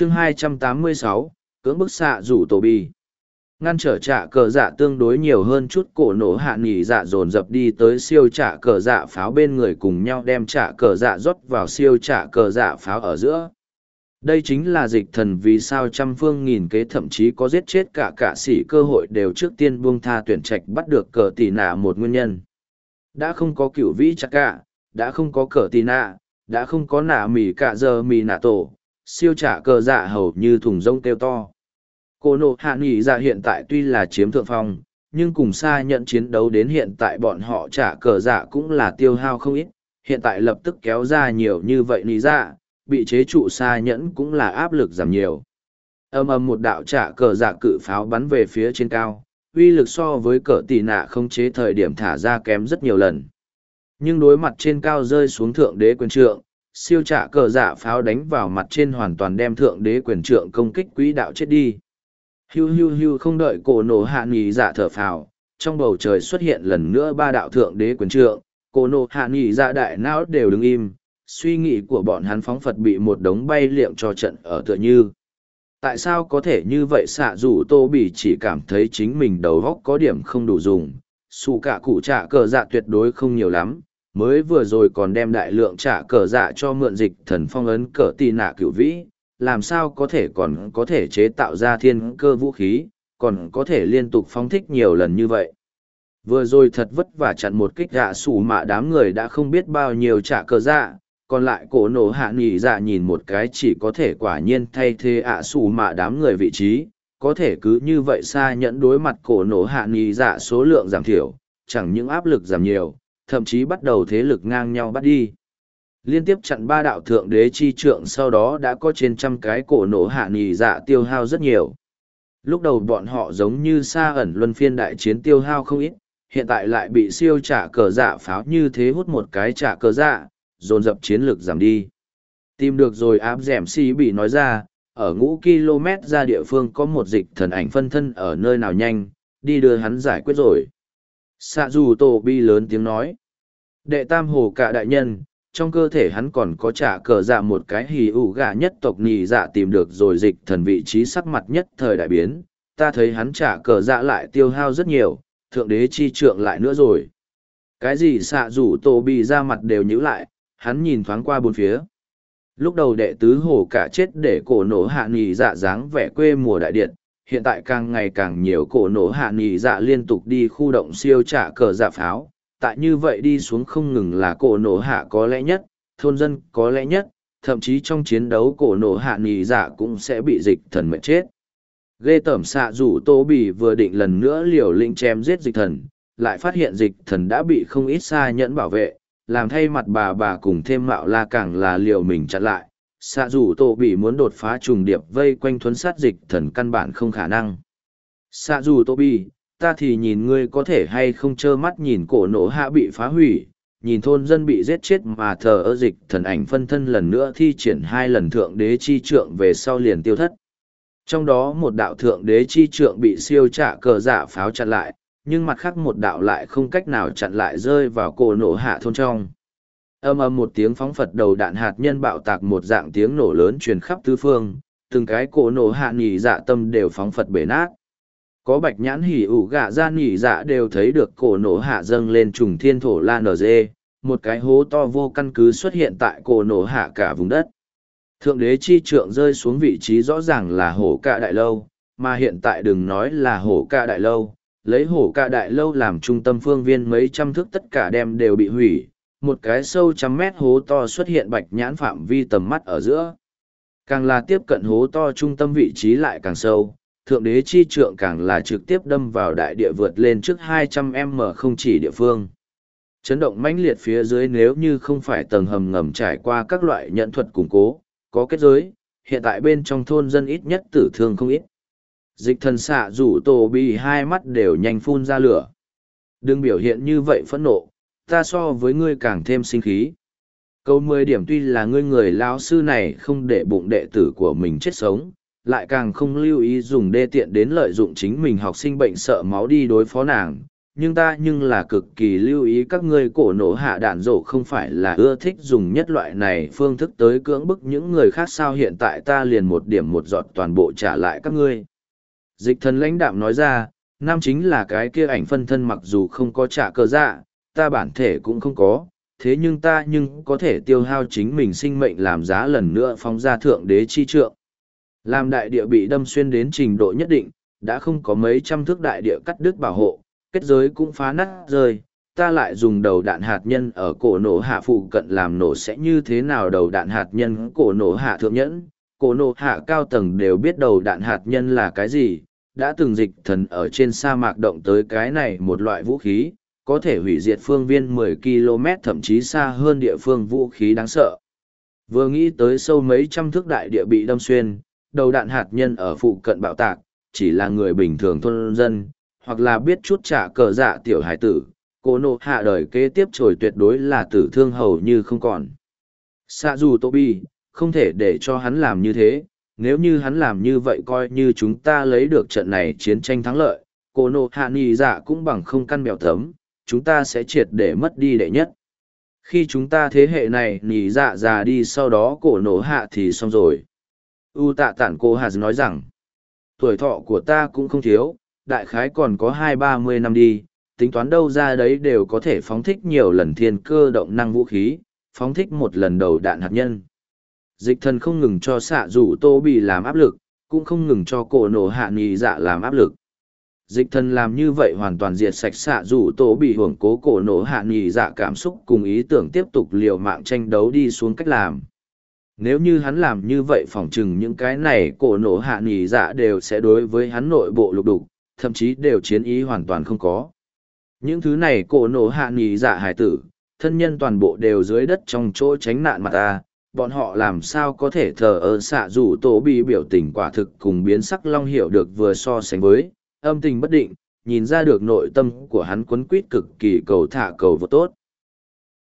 chương 286, cưỡng bức xạ rủ tổ bi ngăn trở trả cờ dạ tương đối nhiều hơn chút cổ nổ hạ nghỉ dạ dồn dập đi tới siêu trả cờ dạ pháo bên người cùng nhau đem trả cờ dạ rót vào siêu trả cờ dạ pháo ở giữa. Đây chính là dịch thần vì sao trăm phương nghìn kế thậm chí có giết chết cả cả sĩ cơ hội đều trước tiên buông tha tuyển trạch bắt được cờ tì nạ một nguyên nhân. Đã không có cựu vĩ chắc cả đã không có cờ tì nạ đã không có nạ mì cả giờ mì nạ tổ siêu trả cờ dạ hầu như thùng rông kêu to Cô nộ hạ nghỉ dạ hiện tại tuy là chiếm thượng phong, nhưng cùng xa nhận chiến đấu đến hiện tại bọn họ trả cờ dạ cũng là tiêu hao không ít, hiện tại lập tức kéo ra nhiều như vậy nghỉ dạ, bị chế trụ xa nhẫn cũng là áp lực giảm nhiều. Âm âm một đạo trả cờ dạ cự pháo bắn về phía trên cao, uy lực so với cờ tỷ nạ không chế thời điểm thả ra kém rất nhiều lần. Nhưng đối mặt trên cao rơi xuống thượng đế quyền trượng, siêu trả cờ dạ pháo đánh vào mặt trên hoàn toàn đem thượng đế quyền trượng công kích quỹ đạo chết đi. Hiu hiu hiu không đợi cổ nổ hạ nghỉ dạ thở phào, trong bầu trời xuất hiện lần nữa ba đạo thượng đế quyền trượng, cổ nổ hạ nghỉ dạ đại não đều đứng im, suy nghĩ của bọn hắn phóng Phật bị một đống bay liệm cho trận ở tựa như. Tại sao có thể như vậy xạ dù tô bỉ chỉ cảm thấy chính mình đầu góc có điểm không đủ dùng, xù cả cụ trả cờ dạ tuyệt đối không nhiều lắm, mới vừa rồi còn đem đại lượng trả cờ dạ cho mượn dịch thần phong ấn cờ tì nạ cửu vĩ, làm sao có thể còn có thể chế tạo ra thiên cơ vũ khí, còn có thể liên tục phóng thích nhiều lần như vậy. Vừa rồi thật vất vả chặn một kích dạ sủ mạ đám người đã không biết bao nhiêu trả cờ dạ, còn lại cổ nổ hạ nghỉ dạ nhìn một cái chỉ có thể quả nhiên thay thế ạ à sủ mạ đám người vị trí, có thể cứ như vậy xa nhẫn đối mặt cổ nổ hạ nghỉ dạ số lượng giảm thiểu, chẳng những áp lực giảm nhiều, thậm chí bắt đầu thế lực ngang nhau bắt đi. Liên tiếp chặn ba đạo thượng đế chi trượng sau đó đã có trên trăm cái cổ nổ hạ nì dạ tiêu hao rất nhiều. Lúc đầu bọn họ giống như xa ẩn luân phiên đại chiến tiêu hao không ít, hiện tại lại bị siêu trả cờ dạ pháo như thế hút một cái trả cờ dạ, dồn dập chiến lược giảm đi. Tìm được rồi áp dẻm si bị nói ra, ở ngũ km ra địa phương có một dịch thần ảnh phân thân ở nơi nào nhanh, đi đưa hắn giải quyết rồi. Xạ dù tổ bi lớn tiếng nói. Đệ tam hồ cả đại nhân, trong cơ thể hắn còn có trả cờ dạ một cái hì ủ gà nhất tộc nhì dạ tìm được rồi dịch thần vị trí sắc mặt nhất thời đại biến. Ta thấy hắn trả cờ dạ lại tiêu hao rất nhiều thượng đế chi trượng lại nữa rồi. Cái gì xạ rủ tổ bị ra mặt đều nhữ lại hắn nhìn thoáng qua bốn phía. Lúc đầu đệ tứ hổ cả chết để cổ nổ hạ nhì dạ dáng vẻ quê mùa đại điện hiện tại càng ngày càng nhiều cổ nổ hạ nhì dạ liên tục đi khu động siêu trả cờ dạ pháo tại như vậy đi xuống không ngừng là cổ nổ hạ có lẽ nhất, thôn dân có lẽ nhất, thậm chí trong chiến đấu cổ nổ hạ nì dạ cũng sẽ bị dịch thần mệt chết. Ghê tẩm xạ rủ tô bì vừa định lần nữa liều lĩnh chém giết dịch thần, lại phát hiện dịch thần đã bị không ít xa nhẫn bảo vệ, làm thay mặt bà bà cùng thêm mạo la càng là liều mình chặn lại. Xạ rủ tô bị muốn đột phá trùng điệp vây quanh thuấn sát dịch thần căn bản không khả năng. Xạ rủ tô bị ta thì nhìn ngươi có thể hay không trơ mắt nhìn cổ nổ hạ bị phá hủy, nhìn thôn dân bị giết chết mà thờ ơ dịch thần ảnh phân thân lần nữa thi triển hai lần thượng đế chi trượng về sau liền tiêu thất. Trong đó một đạo thượng đế chi trượng bị siêu trả cờ giả pháo chặn lại, nhưng mặt khác một đạo lại không cách nào chặn lại rơi vào cổ nổ hạ thôn trong. Âm âm một tiếng phóng phật đầu đạn hạt nhân bạo tạc một dạng tiếng nổ lớn truyền khắp tứ phương, từng cái cổ nổ hạ nhị dạ tâm đều phóng phật bể nát. Có bạch nhãn hỉ ủ gạ ra nhị dạ đều thấy được cổ nổ hạ dâng lên trùng thiên thổ la nở dê một cái hố to vô căn cứ xuất hiện tại cổ nổ hạ cả vùng đất. Thượng đế chi trượng rơi xuống vị trí rõ ràng là hổ ca đại lâu mà hiện tại đừng nói là hổ ca đại lâu lấy hổ ca đại lâu làm trung tâm phương viên mấy trăm thước tất cả đem đều bị hủy một cái sâu trăm mét hố to xuất hiện bạch nhãn phạm vi tầm mắt ở giữa càng là tiếp cận hố to trung tâm vị trí lại càng sâu thượng đế chi trượng càng là trực tiếp đâm vào đại địa vượt lên trước 200m không chỉ địa phương. Chấn động mãnh liệt phía dưới nếu như không phải tầng hầm ngầm trải qua các loại nhận thuật củng cố, có kết giới, hiện tại bên trong thôn dân ít nhất tử thương không ít. Dịch thần xạ rủ tổ bị hai mắt đều nhanh phun ra lửa. Đừng biểu hiện như vậy phẫn nộ, ta so với ngươi càng thêm sinh khí. Câu mười điểm tuy là ngươi người lão sư này không để bụng đệ tử của mình chết sống, lại càng không lưu ý dùng đê tiện đến lợi dụng chính mình học sinh bệnh sợ máu đi đối phó nàng, nhưng ta nhưng là cực kỳ lưu ý các ngươi cổ nổ hạ đạn rổ không phải là ưa thích dùng nhất loại này phương thức tới cưỡng bức những người khác sao hiện tại ta liền một điểm một giọt toàn bộ trả lại các ngươi. Dịch thần lãnh đạm nói ra, nam chính là cái kia ảnh phân thân mặc dù không có trả cơ dạ, ta bản thể cũng không có, thế nhưng ta nhưng có thể tiêu hao chính mình sinh mệnh làm giá lần nữa phóng ra thượng đế chi trượng. Làm đại địa bị đâm xuyên đến trình độ nhất định, đã không có mấy trăm thước đại địa cắt đứt bảo hộ, kết giới cũng phá nát rơi, ta lại dùng đầu đạn hạt nhân ở cổ nổ hạ phụ cận làm nổ sẽ như thế nào đầu đạn hạt nhân cổ nổ hạ thượng nhẫn, cổ nổ hạ cao tầng đều biết đầu đạn hạt nhân là cái gì, đã từng dịch thần ở trên sa mạc động tới cái này một loại vũ khí, có thể hủy diệt phương viên 10 km thậm chí xa hơn địa phương vũ khí đáng sợ. Vừa nghĩ tới sâu mấy trăm thước đại địa bị đâm xuyên, đầu đạn hạt nhân ở phụ cận bạo tạc, chỉ là người bình thường thôn dân, hoặc là biết chút trả cờ dạ tiểu hải tử, cô nộ hạ đời kế tiếp trồi tuyệt đối là tử thương hầu như không còn. Xạ dù tobi Bi, không thể để cho hắn làm như thế, nếu như hắn làm như vậy coi như chúng ta lấy được trận này chiến tranh thắng lợi, cô nộ hạ nì dạ cũng bằng không căn bèo thấm, chúng ta sẽ triệt để mất đi đệ nhất. Khi chúng ta thế hệ này nỉ dạ già đi sau đó cổ nổ hạ thì xong rồi. U tạ tản cô Hà nói rằng, tuổi thọ của ta cũng không thiếu, đại khái còn có hai ba mươi năm đi, tính toán đâu ra đấy đều có thể phóng thích nhiều lần thiên cơ động năng vũ khí, phóng thích một lần đầu đạn hạt nhân. Dịch thần không ngừng cho xạ rủ tô bị làm áp lực, cũng không ngừng cho cổ nổ hạ nỉ dạ làm áp lực. Dịch thần làm như vậy hoàn toàn diệt sạch xạ dù tổ bị hưởng cố cổ nổ hạ nhì dạ cảm xúc cùng ý tưởng tiếp tục liều mạng tranh đấu đi xuống cách làm. Nếu như hắn làm như vậy phỏng chừng những cái này cổ nổ hạ nghỉ dạ đều sẽ đối với hắn nội bộ lục đục, thậm chí đều chiến ý hoàn toàn không có. Những thứ này cổ nổ hạ nghỉ dạ hải tử, thân nhân toàn bộ đều dưới đất trong chỗ tránh nạn mặt ta, bọn họ làm sao có thể thờ ơ xạ dù tổ bị biểu tình quả thực cùng biến sắc long hiểu được vừa so sánh với âm tình bất định, nhìn ra được nội tâm của hắn quấn quýt cực kỳ cầu thả cầu vô tốt.